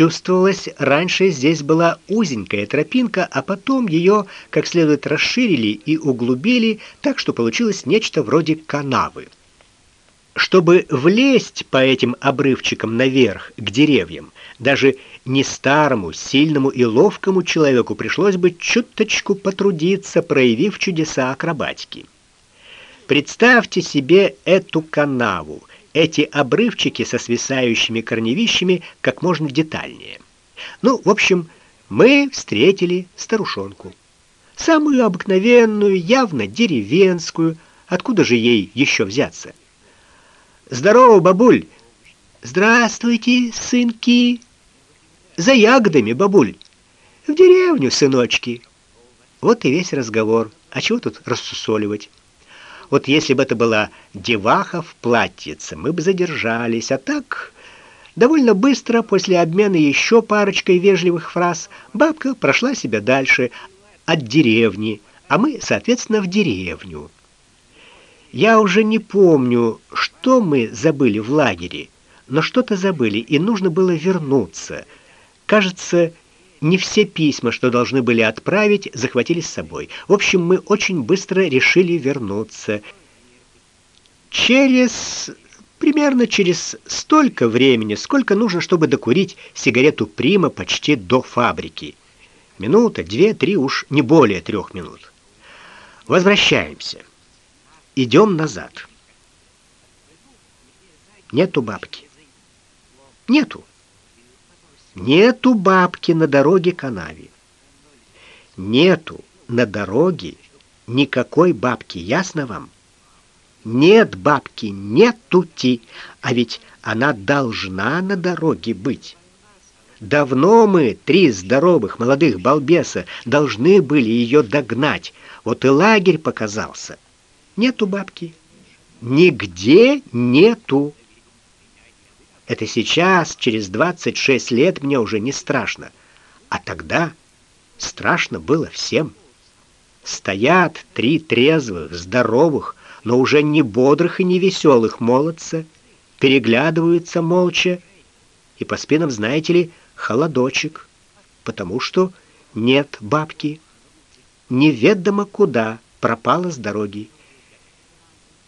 Чувствовалось, раньше здесь была узенькая тропинка, а потом ее как следует расширили и углубили, так что получилось нечто вроде канавы. Чтобы влезть по этим обрывчикам наверх к деревьям, даже не старому, сильному и ловкому человеку пришлось бы чуточку потрудиться, проявив чудеса акробатики. Представьте себе эту канаву, эти обрывчики со свисающими корневищами как можно детальнее. Ну, в общем, мы встретили старушонку. Самую обыкновенную, явно деревенскую, откуда же ей еще взяться? Здорово, бабуль. Здравствуйте, сынки. За ягодами, бабуль. В деревню, сыночки. Вот и весь разговор. А чего тут рассусоливать? Вот если бы это была деваха в платьице, мы бы задержались, а так довольно быстро после обмена еще парочкой вежливых фраз бабка прошла себя дальше от деревни, а мы, соответственно, в деревню. Я уже не помню, что мы забыли в лагере, но что-то забыли, и нужно было вернуться. Кажется, не все письма, что должны были отправить, захватили с собой. В общем, мы очень быстро решили вернуться. Через примерно через столько времени, сколько нужно, чтобы докурить сигарету Прима почти до фабрики. Минута, две, три уж не более трех минут. Возвращаемся. Идем назад. Нету бабки. Нету. Нету бабки на дороге канаве. Нету на дороге никакой бабки, ясно вам? Нет бабки, нету ти, а ведь она должна на дороге быть. Давно мы, три здоровых молодых балбеса, должны были ее догнать. Вот и лагерь показался. Нету бабки. Нигде нету. Это сейчас, через 26 лет, мне уже не страшно. А тогда страшно было всем. Стоят три трезвых, здоровых, но уже не бодрых и не веселых молодца, переглядываются молча, и по спинам, знаете ли, холодочек, потому что нет бабки. Неведомо куда пропала с дороги.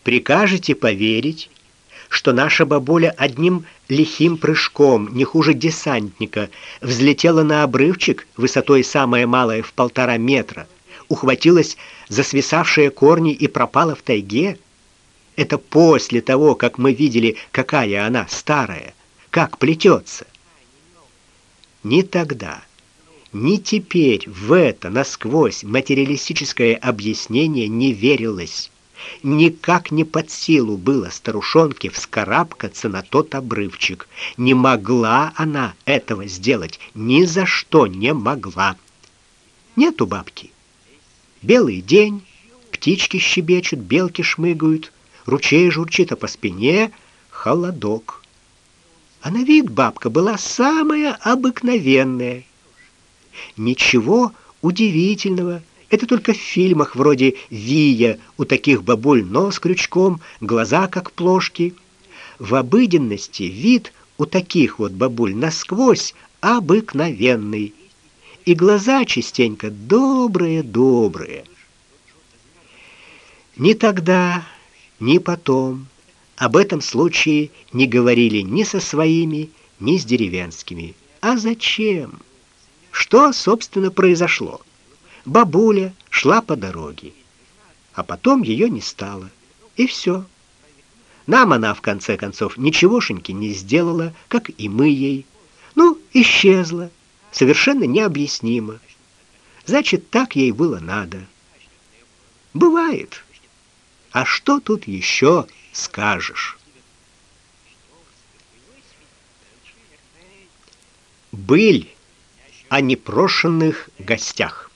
Прикажете поверить, что наша бабуля одним лихим прыжком, не хуже десантника, взлетела на обрывчик высотой самое малое в полтора метра, ухватилась за свисавшие корни и пропала в тайге? Это после того, как мы видели, какая она старая, как плетется. Ни тогда, ни теперь в это насквозь материалистическое объяснение не верилось. Никак не под силу было старушонке вскарабкаться на тот обрывчик. Не могла она этого сделать, ни за что не могла. Нету бабки. Белый день, птички щебечут, белки шмыгают, ручей журчит, а по спине холодок. А на вид бабка была самая обыкновенная. Ничего удивительного, это только в фильмах вроде «Вия» у таких бабуль нос крючком, глаза как плошки. В обыденности вид у таких вот бабуль насквозь обыкновенный. И глаза частенько добрые-добрые. Ни тогда, ни потом об этом случае не говорили ни со своими, ни с деревенскими. А зачем? Что, собственно, произошло? Бабуля шла по дороге, а потом ее не стало. И все. Нам она в конце концов ничегошеньки не сделала, как и мы ей. Ну, исчезла, совершенно необъяснимо. Значит, так ей было надо. Бывает. А что тут еще скажешь? Быль о непрошенных гостях.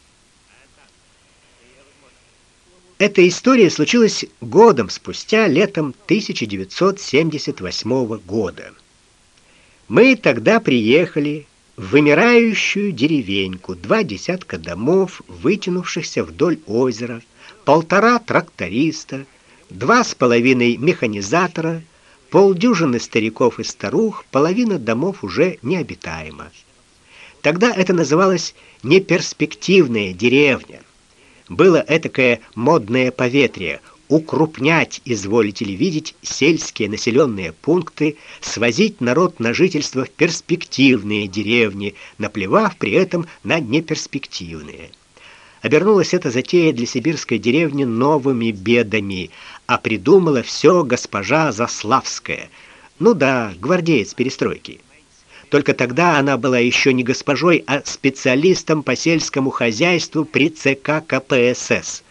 Эта история случилась годом спустя, летом 1978 года. Мы тогда приехали в вымирающую деревеньку, два десятка домов, вытянувшихся вдоль озера, полтора тракториста, два с половиной механизатора, полдюжины стариков и старух, половина домов уже необитаема. Тогда это называлось неперспективная деревня. Было этакое модное поветрие укрупнять, изволите ли видеть, сельские населенные пункты, свозить народ на жительство в перспективные деревни, наплевав при этом на неперспективные. Обернулась эта затея для сибирской деревни новыми бедами, а придумала все госпожа Заславская. Ну да, гвардеец перестройки. Только тогда она была еще не госпожой, а специалистом по сельскому хозяйству при ЦК КПСС.